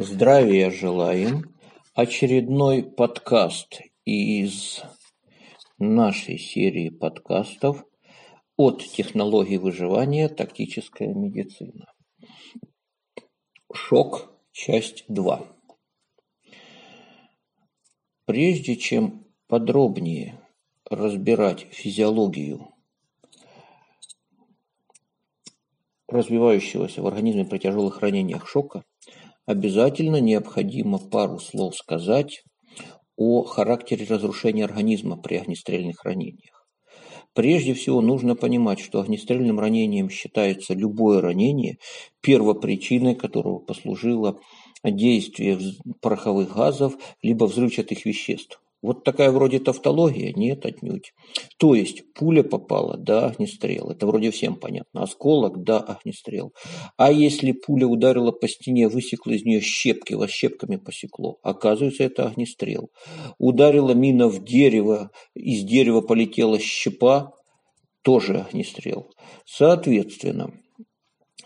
Здравия желаем! Очередной подкаст из нашей серии подкастов от технологий выживания «Тактическая медицина». Шок, часть 2. Прежде чем подробнее разбирать физиологию развивающегося в организме при тяжелых ранениях шока, обязательно необходимо пару слов сказать о характере разрушения организма при огнестрельных ранениях. Прежде всего нужно понимать, что огнестрельным ранением считается любое ранение, первопричиной которого послужило действие пороховых газов либо взрывчатых веществ. Вот такая вроде тавтология? Нет, отнюдь. То есть пуля попала, да, огнестрел. Это вроде всем понятно. Осколок, да, огнестрел. А если пуля ударила по стене, высекла из нее щепки, вас щепками посекло, оказывается, это огнестрел. Ударила мина в дерево, из дерева полетела щепа, тоже огнестрел. Соответственно,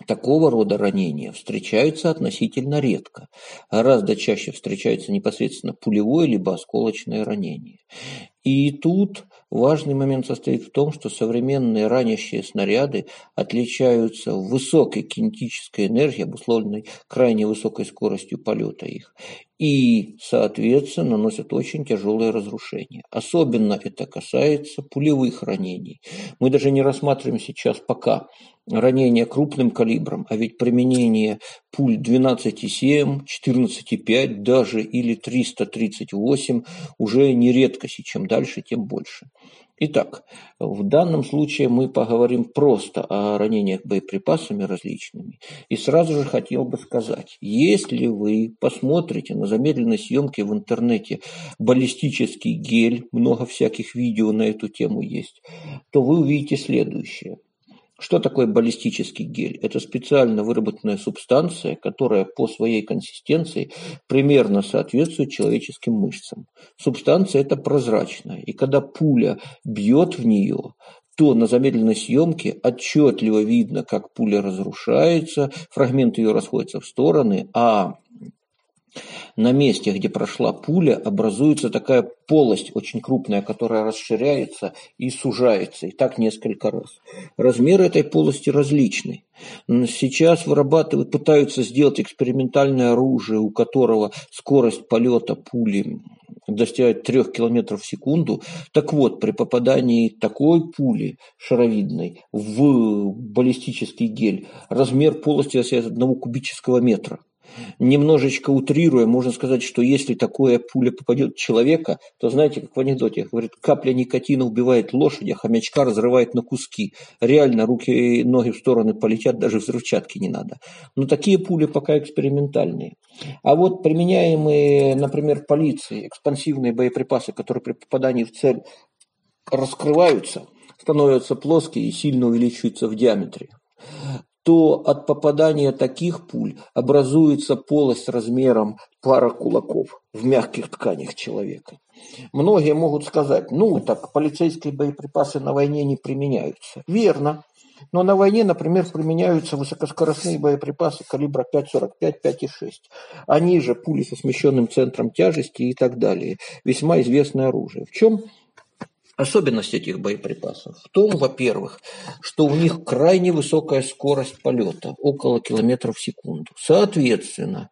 Такого рода ранения встречаются относительно редко. Гораздо чаще встречается непосредственно пулевое либо осколочное ранение. И тут важный момент состоит в том, что современные ранящие снаряды отличаются высокой кинетической энергией, обусловленной крайне высокой скоростью полета их, и, соответственно, наносят очень тяжелые разрушения. Особенно это касается пулевых ранений. Мы даже не рассматриваем сейчас пока ранения крупным калибром, а ведь применение пуль 12,7, 14,5 даже или 338 уже не редкость, и чем дальше, тем больше. Итак, в данном случае мы поговорим просто о ранениях боеприпасами различными. И сразу же хотел бы сказать, если вы посмотрите на замедленной съемке в интернете баллистический гель, много всяких видео на эту тему есть, то вы увидите следующее – что такое баллистический гель? Это специально выработанная субстанция, которая по своей консистенции примерно соответствует человеческим мышцам. Субстанция эта прозрачная, и когда пуля бьет в нее, то на замедленной съемке отчетливо видно, как пуля разрушается, фрагменты ее расходятся в стороны, а на месте, где прошла пуля, образуется такая полость очень крупная, которая расширяется и сужается, и так несколько раз. Размеры этой полости различны. Сейчас вырабатывают, пытаются сделать экспериментальное оружие, у которого скорость полета пули достигает 3 км в секунду. Так вот, при попадании такой пули шаровидной в баллистический гель размер полости достигает 1 кубического метра. Немножечко утрируя, можно сказать, что если такое пуля попадет в человека, то знаете, как в анекдоте, говорит, капля никотина убивает лошадь, а хомячка разрывает на куски. Реально руки и ноги в стороны полетят, даже взрывчатки не надо. Но такие пули пока экспериментальные. А вот применяемые, например, полицией экспансивные боеприпасы, которые при попадании в цель раскрываются, становятся плоские и сильно увеличиваются в диаметре то от попадания таких пуль образуется полость размером пара кулаков в мягких тканях человека. Многие могут сказать, ну так полицейские боеприпасы на войне не применяются. Верно. Но на войне, например, применяются высокоскоростные боеприпасы калибра 5,45, 5,6. Они же пули со смещенным центром тяжести и так далее. Весьма известное оружие. В чем Особенность этих боеприпасов в том, во-первых, что у них крайне высокая скорость полета, около километров в секунду. Соответственно,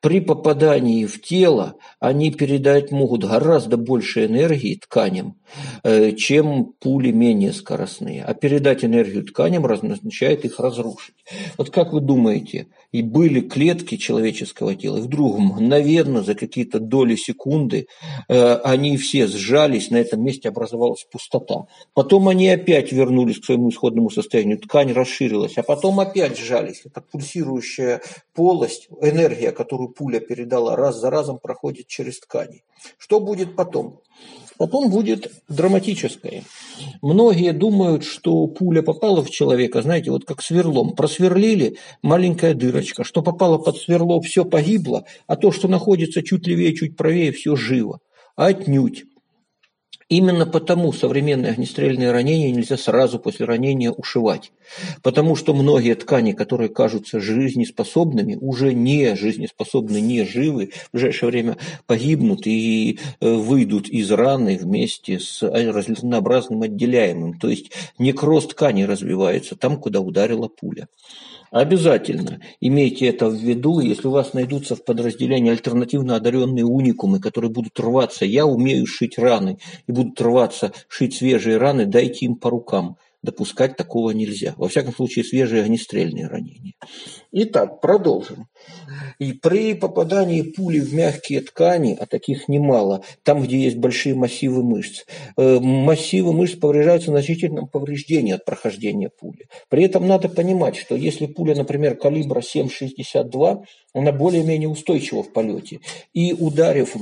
при попадании в тело они передать могут гораздо больше энергии тканям, э, чем пули менее скоростные. А передать энергию тканям означает их разрушить. Вот как вы думаете, и были клетки человеческого тела, и вдруг мгновенно за какие-то доли секунды э, они все сжались, на этом месте образовалась пустота. Потом они опять вернулись к своему исходному состоянию, ткань расширилась, а потом опять сжались. Это пульсирующая полость, энергия, которую пуля передала раз за разом, проходит через ткани. Что будет потом? Потом будет драматическое. Многие думают, что пуля попала в человека, знаете, вот как сверлом. Просверлили, маленькая дырочка. Что попало под сверло, все погибло, а то, что находится чуть левее, чуть правее, все живо. Отнюдь. Именно потому современные огнестрельные ранения нельзя сразу после ранения ушивать. Потому что многие ткани, которые кажутся жизнеспособными, уже не жизнеспособны, не живы, в ближайшее время погибнут и э, выйдут из раны вместе с разнообразным отделяемым. То есть некроз ткани развивается там, куда ударила пуля. Обязательно имейте это в виду, если у вас найдутся в подразделении альтернативно одаренные уникумы, которые будут рваться, я умею шить раны, и будут рваться, шить свежие раны, дайте им по рукам допускать такого нельзя. Во всяком случае, свежие огнестрельные ранения. Итак, продолжим. И при попадании пули в мягкие ткани, а таких немало, там, где есть большие массивы мышц, э, массивы мышц повреждаются значительным повреждением от прохождения пули. При этом надо понимать, что если пуля, например, калибра 7,62, она более-менее устойчива в полете. И ударив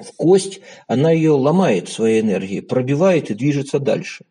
в кость, она ее ломает своей энергией, пробивает и движется дальше.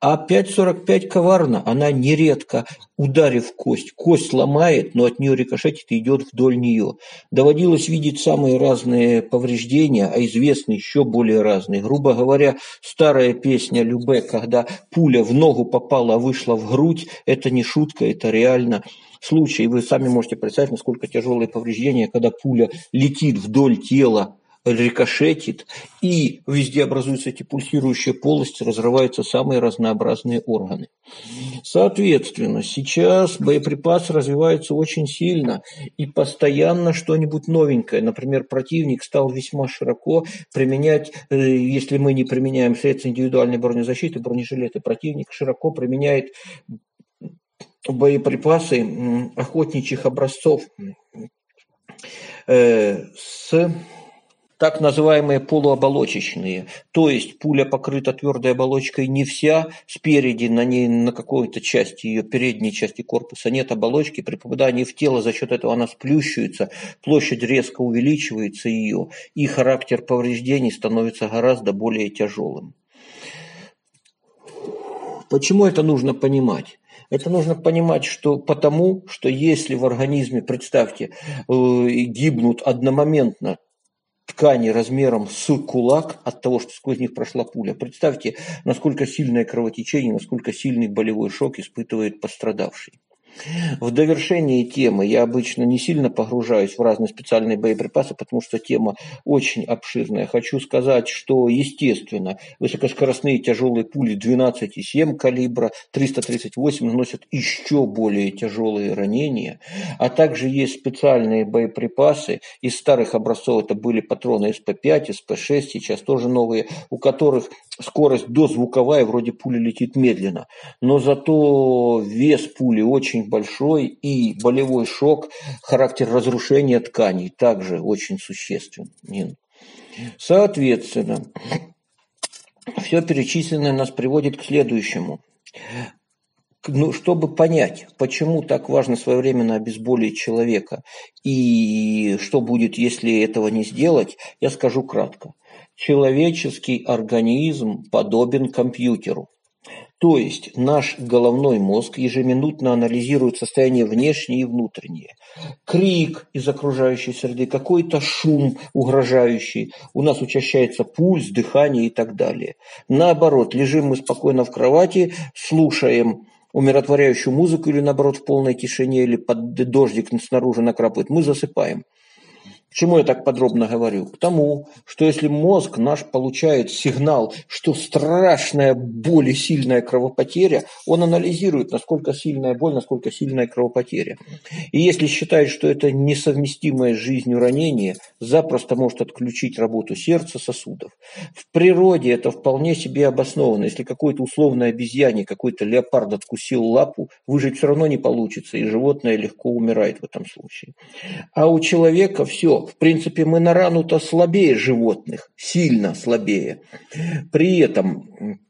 А 5,45 коварна, она нередко, ударив кость, кость ломает, но от нее рикошетит и идет вдоль нее. Доводилось видеть самые разные повреждения, а известны еще более разные. Грубо говоря, старая песня Любе, когда пуля в ногу попала, а вышла в грудь, это не шутка, это реально случай. Вы сами можете представить, насколько тяжелые повреждения, когда пуля летит вдоль тела рикошетит, и везде образуются эти пульсирующие полости, разрываются самые разнообразные органы. Соответственно, сейчас боеприпасы развиваются очень сильно, и постоянно что-нибудь новенькое. Например, противник стал весьма широко применять, э, если мы не применяем средства индивидуальной бронезащиты, бронежилеты, противник широко применяет боеприпасы охотничьих образцов э, с так называемые полуоболочечные, то есть пуля покрыта твердой оболочкой не вся, спереди на ней на какой-то части ее передней части корпуса нет оболочки, при попадании в тело за счет этого она сплющивается, площадь резко увеличивается ее, и характер повреждений становится гораздо более тяжелым. Почему это нужно понимать? Это нужно понимать, что потому, что если в организме, представьте, э, гибнут одномоментно ткани размером с кулак от того, что сквозь них прошла пуля. Представьте, насколько сильное кровотечение, насколько сильный болевой шок испытывает пострадавший. В довершении темы я обычно не сильно погружаюсь в разные специальные боеприпасы, потому что тема очень обширная. Хочу сказать, что, естественно, высокоскоростные тяжелые пули 12,7 калибра, 338 наносят еще более тяжелые ранения, а также есть специальные боеприпасы. Из старых образцов это были патроны СП-5, СП-6, сейчас тоже новые, у которых скорость дозвуковая, вроде пуля летит медленно, но зато вес пули очень большой и болевой шок, характер разрушения тканей также очень существенен. Соответственно, все перечисленное нас приводит к следующему. Ну, чтобы понять, почему так важно своевременно обезболить человека и что будет, если этого не сделать, я скажу кратко. Человеческий организм подобен компьютеру. То есть наш головной мозг ежеминутно анализирует состояние внешнее и внутреннее. Крик из окружающей среды, какой-то шум угрожающий, у нас учащается пульс, дыхание и так далее. Наоборот, лежим мы спокойно в кровати, слушаем умиротворяющую музыку или наоборот в полной тишине или под дождик снаружи накрапывает, мы засыпаем. Почему я так подробно говорю? К тому, что если мозг наш получает сигнал, что страшная боль и сильная кровопотеря, он анализирует, насколько сильная боль, насколько сильная кровопотеря. И если считает, что это несовместимое с жизнью ранение, запросто может отключить работу сердца, сосудов. В природе это вполне себе обосновано. Если какой-то условный обезьяне, какой-то леопард откусил лапу, выжить все равно не получится, и животное легко умирает в этом случае. А у человека все в принципе, мы на рану-то слабее животных, сильно слабее. При этом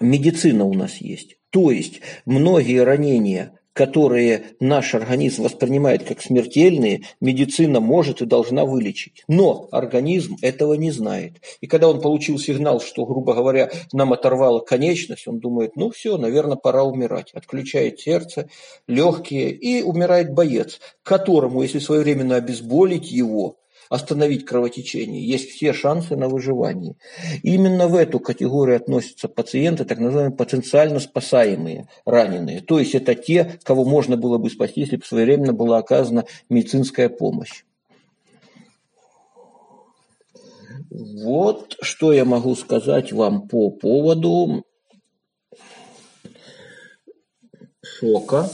медицина у нас есть. То есть многие ранения, которые наш организм воспринимает как смертельные, медицина может и должна вылечить. Но организм этого не знает. И когда он получил сигнал, что, грубо говоря, нам оторвало конечность, он думает, ну все, наверное, пора умирать. Отключает сердце, легкие и умирает боец, которому, если своевременно обезболить его, остановить кровотечение, есть все шансы на выживание. Именно в эту категорию относятся пациенты, так называемые потенциально спасаемые раненые. То есть это те, кого можно было бы спасти, если бы своевременно была оказана медицинская помощь. Вот что я могу сказать вам по поводу шока,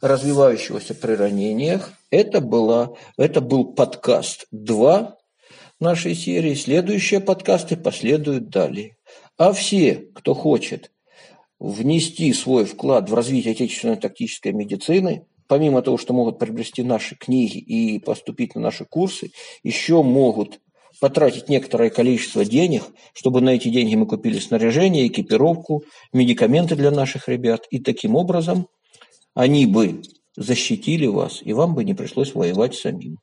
развивающегося при ранениях. Это, была, это был подкаст 2 нашей серии. Следующие подкасты последуют далее. А все, кто хочет внести свой вклад в развитие отечественной тактической медицины, помимо того, что могут приобрести наши книги и поступить на наши курсы, еще могут потратить некоторое количество денег, чтобы на эти деньги мы купили снаряжение, экипировку, медикаменты для наших ребят. И таким образом они бы защитили вас, и вам бы не пришлось воевать самим.